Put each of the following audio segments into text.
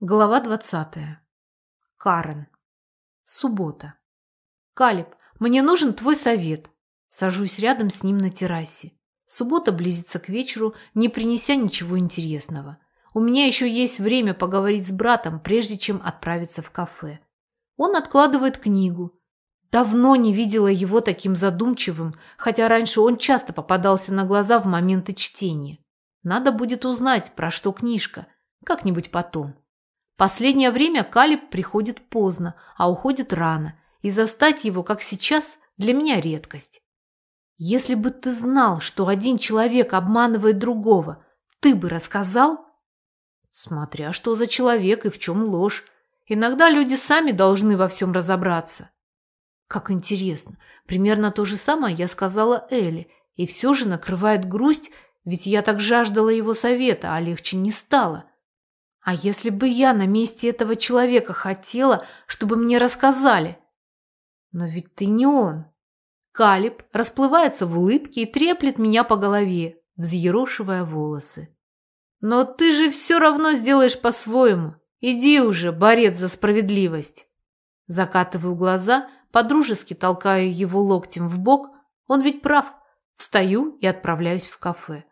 Глава двадцатая. Карен. Суббота. Калиб, мне нужен твой совет. Сажусь рядом с ним на террасе. Суббота близится к вечеру, не принеся ничего интересного. У меня еще есть время поговорить с братом, прежде чем отправиться в кафе. Он откладывает книгу. Давно не видела его таким задумчивым, хотя раньше он часто попадался на глаза в моменты чтения. Надо будет узнать, про что книжка, как-нибудь потом. Последнее время Калиб приходит поздно, а уходит рано, и застать его, как сейчас, для меня редкость. Если бы ты знал, что один человек обманывает другого, ты бы рассказал? Смотря что за человек и в чем ложь. Иногда люди сами должны во всем разобраться. Как интересно. Примерно то же самое я сказала Элли, и все же накрывает грусть, ведь я так жаждала его совета, а легче не стало. А если бы я на месте этого человека хотела, чтобы мне рассказали? Но ведь ты не он. Калиб расплывается в улыбке и треплет меня по голове, взъерошивая волосы. Но ты же все равно сделаешь по-своему. Иди уже, борец за справедливость. Закатываю глаза, подружески толкаю его локтем в бок. Он ведь прав. Встаю и отправляюсь в кафе.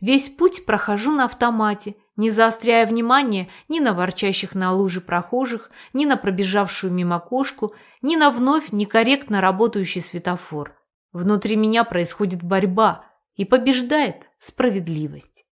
Весь путь прохожу на автомате, не заостряя внимание ни на ворчащих на луже прохожих, ни на пробежавшую мимо кошку, ни на вновь некорректно работающий светофор. Внутри меня происходит борьба, и побеждает справедливость.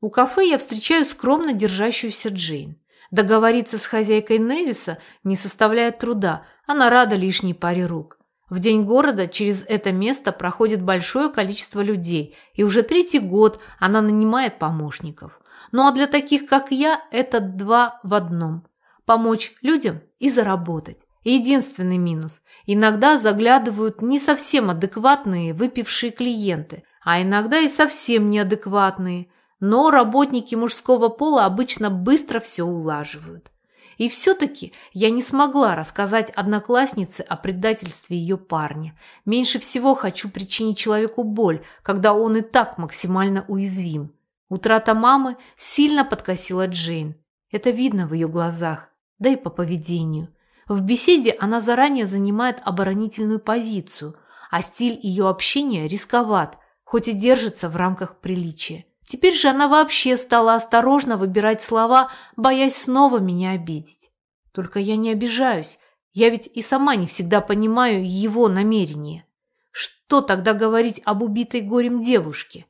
У кафе я встречаю скромно держащуюся Джейн. Договориться с хозяйкой Невиса не составляет труда, она рада лишней паре рук. В день города через это место проходит большое количество людей, и уже третий год она нанимает помощников. Ну а для таких, как я, это два в одном. Помочь людям и заработать. Единственный минус. Иногда заглядывают не совсем адекватные выпившие клиенты, а иногда и совсем неадекватные. Но работники мужского пола обычно быстро все улаживают. И все-таки я не смогла рассказать однокласснице о предательстве ее парня. Меньше всего хочу причинить человеку боль, когда он и так максимально уязвим. Утрата мамы сильно подкосила Джейн. Это видно в ее глазах, да и по поведению. В беседе она заранее занимает оборонительную позицию, а стиль ее общения рисковат, хоть и держится в рамках приличия. Теперь же она вообще стала осторожно выбирать слова, боясь снова меня обидеть. Только я не обижаюсь, я ведь и сама не всегда понимаю его намерения. Что тогда говорить об убитой горем девушке?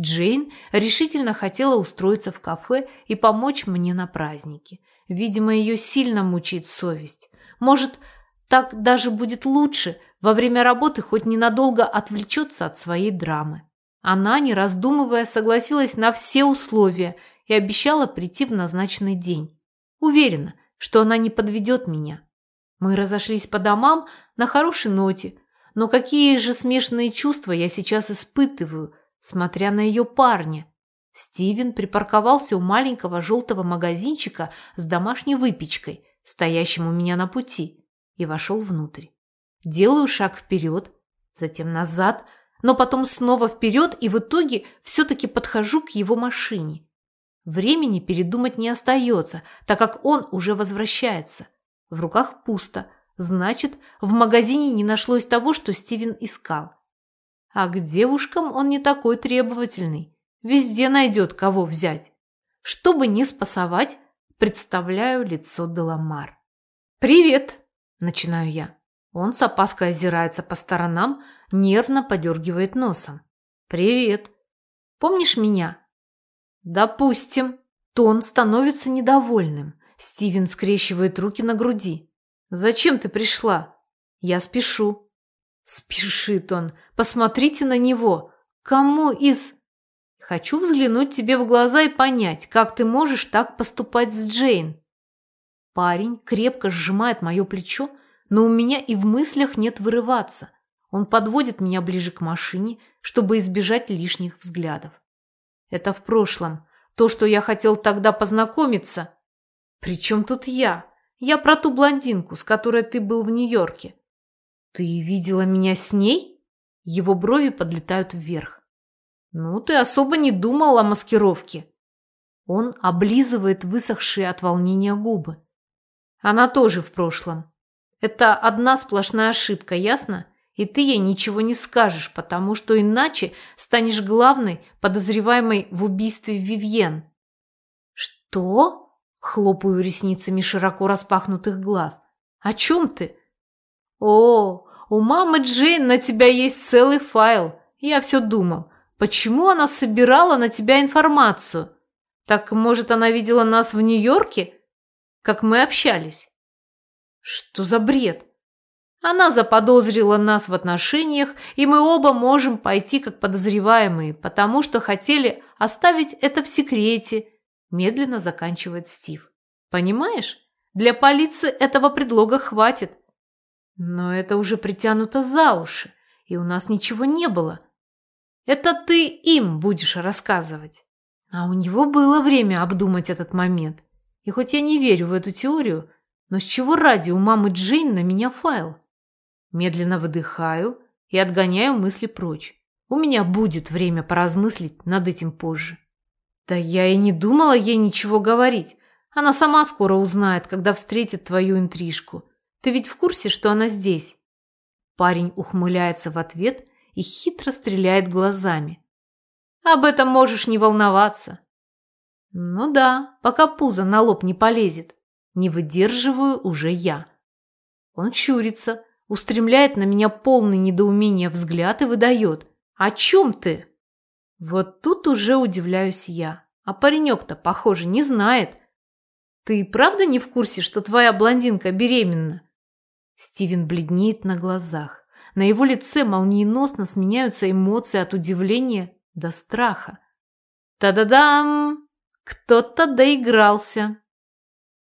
Джейн решительно хотела устроиться в кафе и помочь мне на празднике. Видимо, ее сильно мучает совесть. Может, так даже будет лучше, во время работы хоть ненадолго отвлечется от своей драмы. Она, не раздумывая, согласилась на все условия и обещала прийти в назначенный день. Уверена, что она не подведет меня. Мы разошлись по домам на хорошей ноте, но какие же смешанные чувства я сейчас испытываю – смотря на ее парня. Стивен припарковался у маленького желтого магазинчика с домашней выпечкой, стоящим у меня на пути, и вошел внутрь. Делаю шаг вперед, затем назад, но потом снова вперед и в итоге все-таки подхожу к его машине. Времени передумать не остается, так как он уже возвращается. В руках пусто, значит, в магазине не нашлось того, что Стивен искал. А к девушкам он не такой требовательный. Везде найдет, кого взять. Чтобы не спасовать, представляю лицо Деламар. «Привет!» – начинаю я. Он с опаской озирается по сторонам, нервно подергивает носом. «Привет! Помнишь меня?» «Допустим». Тон становится недовольным. Стивен скрещивает руки на груди. «Зачем ты пришла?» «Я спешу». Спешит он. Посмотрите на него. Кому из... Хочу взглянуть тебе в глаза и понять, как ты можешь так поступать с Джейн. Парень крепко сжимает мое плечо, но у меня и в мыслях нет вырываться. Он подводит меня ближе к машине, чтобы избежать лишних взглядов. Это в прошлом. То, что я хотел тогда познакомиться. Причем тут я? Я про ту блондинку, с которой ты был в Нью-Йорке. «Ты видела меня с ней?» Его брови подлетают вверх. «Ну, ты особо не думал о маскировке». Он облизывает высохшие от волнения губы. Она тоже в прошлом. Это одна сплошная ошибка, ясно? И ты ей ничего не скажешь, потому что иначе станешь главной подозреваемой в убийстве Вивьен. Что? Хлопаю ресницами широко распахнутых глаз. О чем ты? О, у мамы Джейн на тебя есть целый файл. Я все думал, почему она собирала на тебя информацию? Так, может, она видела нас в Нью-Йорке? Как мы общались? Что за бред? Она заподозрила нас в отношениях, и мы оба можем пойти как подозреваемые, потому что хотели оставить это в секрете, медленно заканчивает Стив. Понимаешь? Для полиции этого предлога хватит. Но это уже притянуто за уши, и у нас ничего не было. Это ты им будешь рассказывать. А у него было время обдумать этот момент. И хоть я не верю в эту теорию, но с чего ради у мамы Джейн на меня файл? Медленно выдыхаю и отгоняю мысли прочь. У меня будет время поразмыслить над этим позже. Да я и не думала ей ничего говорить. Она сама скоро узнает, когда встретит твою интрижку. Ты ведь в курсе, что она здесь?» Парень ухмыляется в ответ и хитро стреляет глазами. «Об этом можешь не волноваться». «Ну да, пока пузо на лоб не полезет. Не выдерживаю уже я». Он чурится, устремляет на меня полный недоумения взгляд и выдает. «О чем ты?» Вот тут уже удивляюсь я. А паренек-то, похоже, не знает. «Ты правда не в курсе, что твоя блондинка беременна?» Стивен бледнеет на глазах. На его лице молниеносно сменяются эмоции от удивления до страха. Та-да-дам! Кто-то доигрался.